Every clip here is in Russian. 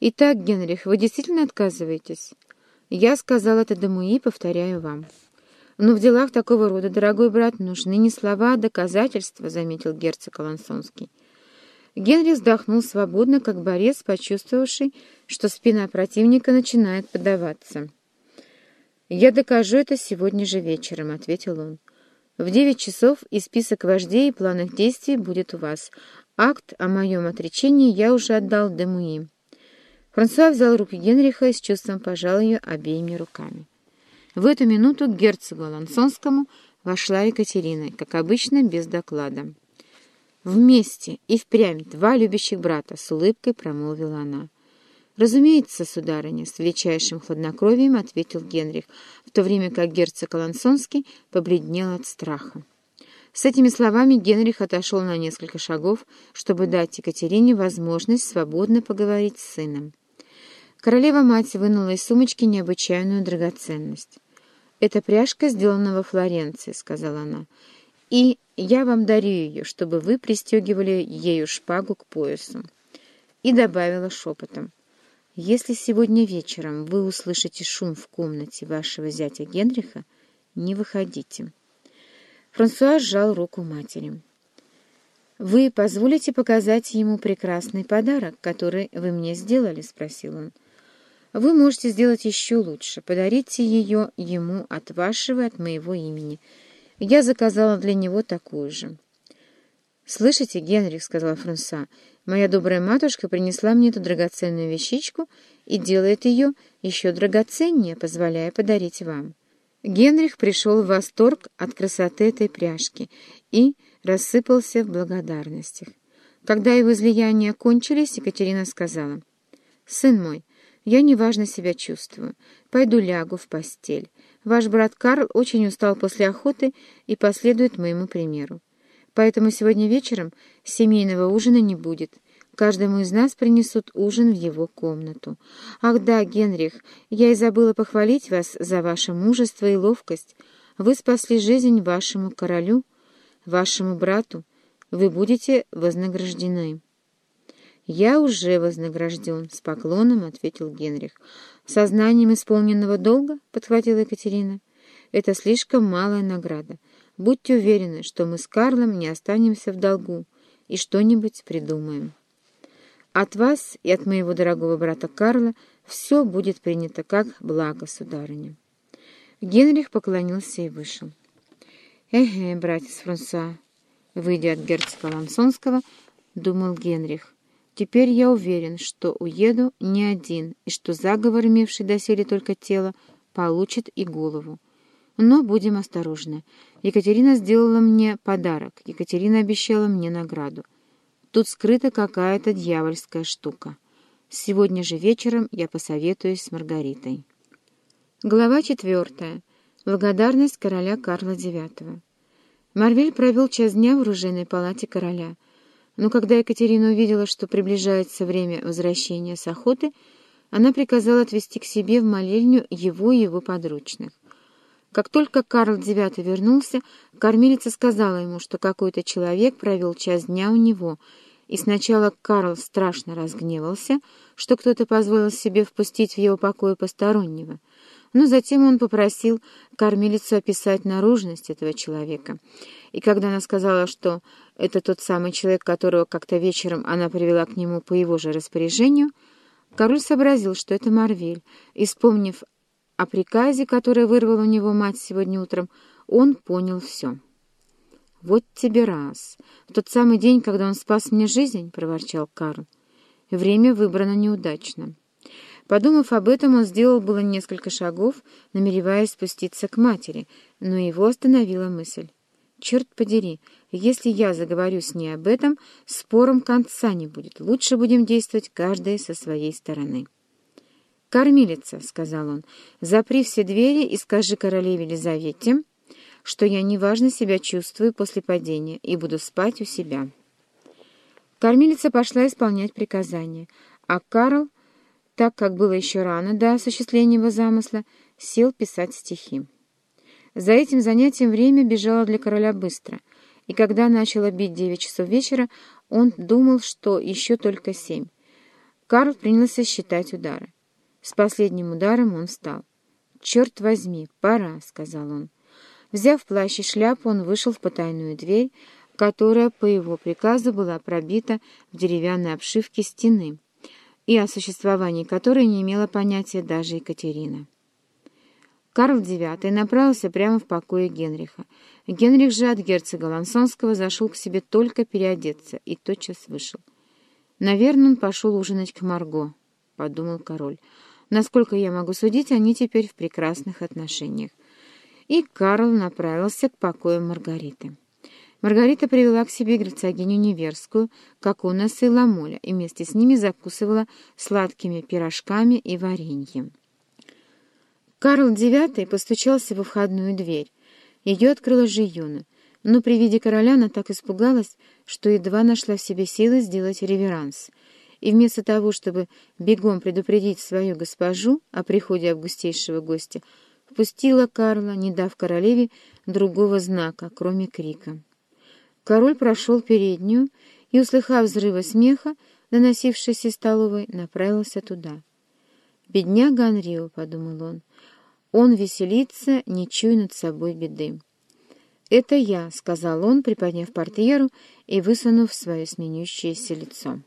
«Итак, Генрих, вы действительно отказываетесь?» «Я сказал это Дамуи, повторяю вам». «Но в делах такого рода, дорогой брат, нужны не слова, а доказательства», — заметил герцог Алансонский. Генри вздохнул свободно, как борец, почувствовавший, что спина противника начинает поддаваться. «Я докажу это сегодня же вечером», — ответил он. «В девять часов и список вождей и планах действий будет у вас. Акт о моем отречении я уже отдал Демуи». Франсуа взял руки Генриха и с чувством пожал ее обеими руками. В эту минуту к герцогу Лансонскому вошла Екатерина, как обычно, без доклада. «Вместе и впрямь два любящих брата», — с улыбкой промолвила она. «Разумеется, сударыня», — с величайшим хладнокровием ответил Генрих, в то время как герцог Алансонский побледнел от страха. С этими словами Генрих отошел на несколько шагов, чтобы дать Екатерине возможность свободно поговорить с сыном. Королева-мать вынула из сумочки необычайную драгоценность. «Это пряжка, сделана во Флоренции», — сказала она. «И я вам дарю ее, чтобы вы пристегивали ею шпагу к поясу». И добавила шепотом. «Если сегодня вечером вы услышите шум в комнате вашего зятя Генриха, не выходите». Франсуа сжал руку матери. «Вы позволите показать ему прекрасный подарок, который вы мне сделали?» — спросил он. Вы можете сделать еще лучше. Подарите ее ему от вашего и от моего имени. Я заказала для него такую же. «Слышите, Генрих», — сказала Фрунса, — «моя добрая матушка принесла мне эту драгоценную вещичку и делает ее еще драгоценнее, позволяя подарить вам». Генрих пришел в восторг от красоты этой пряжки и рассыпался в благодарностях. Когда его излияния кончились, Екатерина сказала, «Сын мой, я неважно себя чувствую. Пойду лягу в постель. Ваш брат Карл очень устал после охоты и последует моему примеру. Поэтому сегодня вечером семейного ужина не будет. Каждому из нас принесут ужин в его комнату. Ах да, Генрих, я и забыла похвалить вас за ваше мужество и ловкость. Вы спасли жизнь вашему королю, вашему брату. Вы будете вознаграждены». «Я уже вознагражден», — с поклоном ответил Генрих. «Сознанием исполненного долга?» — подхватила Екатерина. «Это слишком малая награда. Будьте уверены, что мы с Карлом не останемся в долгу и что-нибудь придумаем. От вас и от моего дорогого брата Карла все будет принято как благо, сударыня». Генрих поклонился и вышел. «Эге, братец Франсуа», выйдя от герцога Лансонского, думал Генрих, Теперь я уверен, что уеду не один, и что заговор, имевший доселе только тело, получит и голову. Но будем осторожны. Екатерина сделала мне подарок, Екатерина обещала мне награду. Тут скрыта какая-то дьявольская штука. Сегодня же вечером я посоветуюсь с Маргаритой. Глава четвертая. Благодарность короля Карла IX. Марвель провел час дня в оружейной палате короля — но когда Екатерина увидела, что приближается время возвращения с охоты, она приказала отвезти к себе в молельню его и его подручных. Как только Карл IX вернулся, кормилица сказала ему, что какой-то человек провел час дня у него, и сначала Карл страшно разгневался, что кто-то позволил себе впустить в его покой постороннего, но затем он попросил кормилицу описать наружность этого человека, и когда она сказала, что это тот самый человек, которого как-то вечером она привела к нему по его же распоряжению, король сообразил, что это Марвель, и, вспомнив о приказе, который вырвала у него мать сегодня утром, он понял все. «Вот тебе раз! В тот самый день, когда он спас мне жизнь, — проворчал Карл, — время выбрано неудачно». Подумав об этом, он сделал было несколько шагов, намереваясь спуститься к матери, но его остановила мысль. Черт подери, если я заговорю с ней об этом, спором конца не будет. Лучше будем действовать каждая со своей стороны. «Кормилица», — сказал он, — «запри все двери и скажи королеве Елизавете, что я неважно себя чувствую после падения и буду спать у себя». Кормилица пошла исполнять приказание, а Карл, так как было еще рано до осуществления его замысла, сел писать стихи. За этим занятием время бежало для короля быстро, и когда начало бить девять часов вечера, он думал, что еще только семь. Карл принялся считать удары. С последним ударом он встал. «Черт возьми, пора», — сказал он. Взяв плащ и шляпу, он вышел в потайную дверь, которая по его приказу была пробита в деревянной обшивке стены, и о существовании которой не имела понятия даже Екатерина. Карл IX направился прямо в покое Генриха. Генрих же от герцога Лансонского зашел к себе только переодеться и тотчас вышел. «Наверное, он пошел ужинать к Марго», — подумал король. «Насколько я могу судить, они теперь в прекрасных отношениях». И Карл направился к покою Маргариты. Маргарита привела к себе герцогиню Неверскую, нас и Ламоля, и вместе с ними закусывала сладкими пирожками и вареньем. Карл IX постучался во входную дверь. Ее открыла Жиюна, но при виде короля она так испугалась, что едва нашла в себе силы сделать реверанс. И вместо того, чтобы бегом предупредить свою госпожу о приходе августейшего гостя, впустила Карла, не дав королеве другого знака, кроме крика. Король прошел переднюю и, услыхав взрывы смеха, доносившийся из столовой, направился туда. «Бедняга Анрио», — подумал он, — «он веселится, не чуя над собой беды». «Это я», — сказал он, приподняв портьеру и высунув свое смеющееся лицо.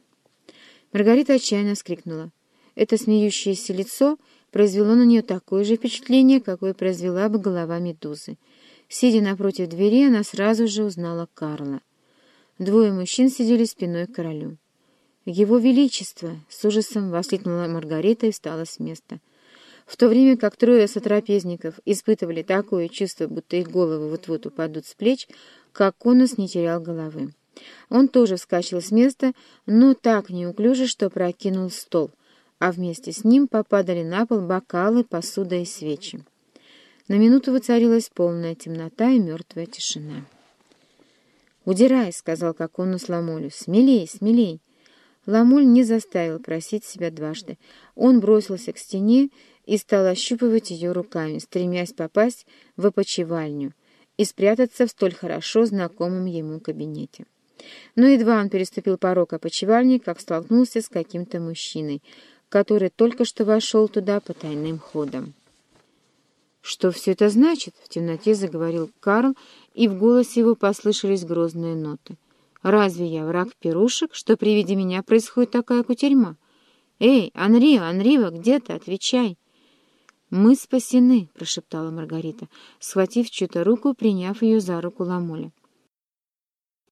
Маргарита отчаянно скрикнула. Это смеющееся лицо произвело на нее такое же впечатление, какое произвела бы голова медузы. Сидя напротив двери, она сразу же узнала Карла. Двое мужчин сидели спиной к королю. «Его Величество!» — с ужасом воскликнула Маргарита и встала с места. В то время как трое сотрапезников испытывали такое чувство, будто их головы вот-вот упадут с плеч, как конус не терял головы. Он тоже вскочил с места, но так неуклюже, что прокинул стол, а вместе с ним попадали на пол бокалы, посуда и свечи. На минуту воцарилась полная темнота и мертвая тишина. «Удирай», — сказал Коконус Ламолю, — «смелей, смелей». Ламоль не заставил просить себя дважды. Он бросился к стене и стал ощупывать ее руками, стремясь попасть в опочивальню и спрятаться в столь хорошо знакомом ему кабинете. Но едва он переступил порог опочивальни, как столкнулся с каким-то мужчиной, который только что вошел туда по тайным ходам. «Что все это значит?» — в темноте заговорил Карл, и в голосе его послышались грозные ноты. «Разве я враг пирушек, что при виде меня происходит такая кутерьма? Эй, Анрио, Анрио, где ты? Отвечай!» «Мы спасены», — прошептала Маргарита, схватив чью-то руку, приняв ее за руку Ламоля.